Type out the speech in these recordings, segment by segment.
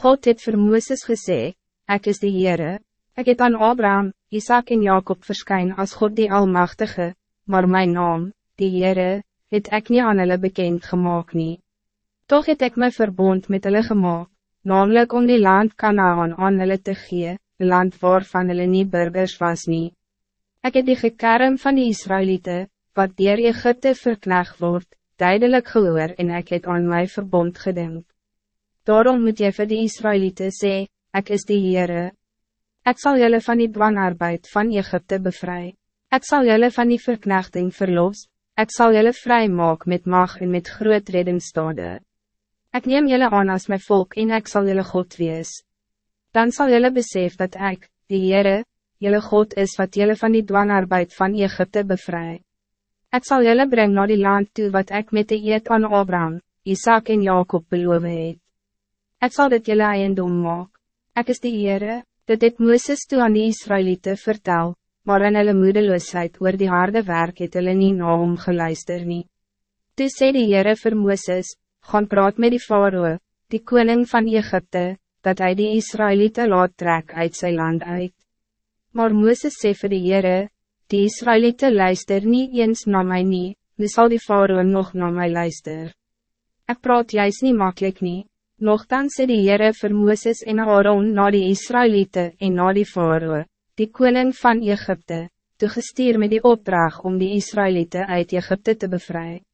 God het vir Mooses gesê, Ek is die Heere, ek het aan Abraham, Isaac en Jacob verskyn als God die Almachtige, maar mijn naam, die Heere, het ek nie aan hulle bekend gemaakt nie. Toch het ek my verbond met hulle gemaakt, namelijk om die land Kanaan aan hulle te gee, land waarvan hulle nie burgers was nie. Ek het die gekerm van die Israëlieten, wat dier Egypte verkleg wordt, duidelijk gehoor en ek het aan my verbond gedink. Daarom moet jy vir die Israëlieten sê, ek is die Heere. Ek zal jullie van die dwangarbeid van Egypte bevry. Ek zal jullie van die verknechting verlos, ek zal jullie vrij maak met mag en met groot reddingstade. Ek neem jullie aan als mijn volk en ek zal jullie God wees dan zal jullie besef dat ik, die Heere, jullie God is wat jullie van die dwangarbeid van Egypte bevrij. Ik zal jullie brengen naar die land toe wat ik met de eed aan Abraham, Isaac en Jacob beloof het. Ik zal dit jullie eiendom maak. Ik is die Heere, dit het Mooses toe aan die Israëlieten vertel, maar in hulle moedeloosheid oor die harde werk het hulle nie na hom geluister nie. Toe sê die Heere vir Mooses, gaan praat met die Faroe, die koning van Egypte, dat hij die Israëlieten laat trek uit zijn land uit. Maar Mooses sê vir die Heere, die Israëlieten luister niet eens naar mij nie, nu zal die Faroe nog naar mij luister. Ik praat juist niet makkelijk nie, nogthans sê die Heere vir Mooses en Aaron na die Israëlieten en na die Faroe, die koning van Egypte, te gestuur met die opdracht om die Israëlieten uit Egypte te bevrijden.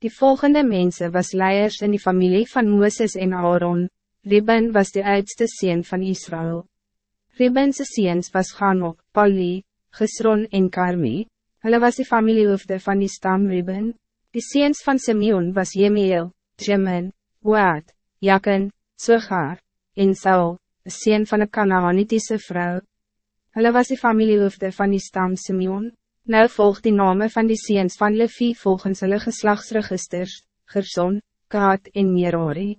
Die volgende mensen was leiders in die familie van Mooses en Aaron, Ribben was de oudste sien van Israël. Ribbense seens was Ganok, Pali, Gesron en Karmi. Hulle was de familiehoofde van die stam Ribben. Die seens van Simeon was Jemiel, Jemen, Waad, Jaken, Sogar, en Saul, een sien van een Canaanitische vrouw. Hulle was de familiehoofde van die stam Simeon. Nou volgt die name van die seens van Levi volgens hulle geslagsregisters, Gerson, Kaat en Merori.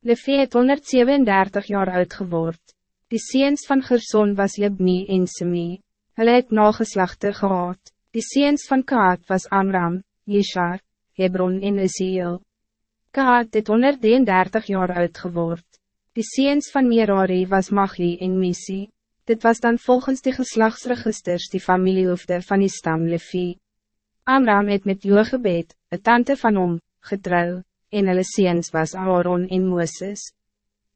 Levi het 137 jaar oud geword. Die seens van Gerson was Libni en Semi. Hulle het nageslachte gehad. Die seens van Kaat was Amram, Jeshar, Hebron en Eziel. Kaat het 133 jaar oud geword. Die seens van Merari was Magli en Misi. Dit was dan volgens die geslagsregisters die familiehoofde van die stam Levi. Amram het met Jogebed, een tante van hom, getrouw en hulle seens was Aaron en Mooses.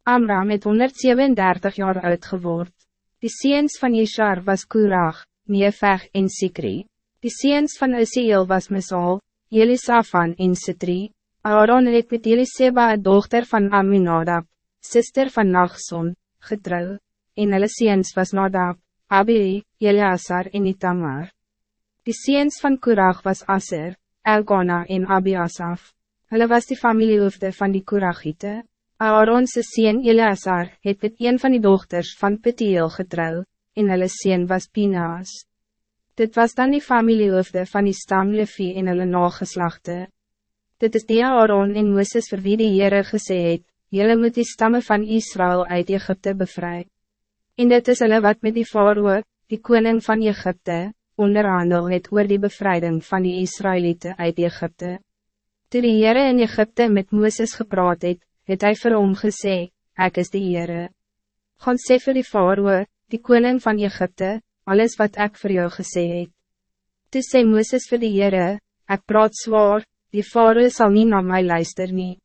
Amram het 137 jaar oud geword. Die seens van Jeshar was Kurag, Neefeg en Sikri. Die seens van Isiel was Mesal, Elisafan en Sitri. Aaron het met Eliseba, dochter van Aminadab, sister van Nachson, getrouw, en hulle seens was Nadab, Abi, Eleazar en Itamar. Die seens van Kurag was Aser, Elgona en Abiasaf. Hulle was die familiehoofde van die Kuragite. Aaronse sien Eleazar het met een van die dochters van Petiel getrouw, en hulle sien was Pinaas. Dit was dan die familiehoofde van die stam Levi en hulle nageslachte. Dit is die Aaron en Mooses vir wie die Heere gesê het, Julle moet die stammen van Israël uit Egypte bevry. En dit is hulle wat met die Faroe, die koning van Egypte, onderhandel het oor die bevrijding van die Israëlieten uit Egypte. Toe die Heere in Egypte met Mooses gepraat het, het hy vir hom gesê, Ek is die Heere. Gaan sê vir die Faroe, die koning van Egypte, alles wat ik voor jou gesê het. Toe sê Mooses vir die Heere, Ek praat zwaar, die Faroe zal niet naar mij luister nie.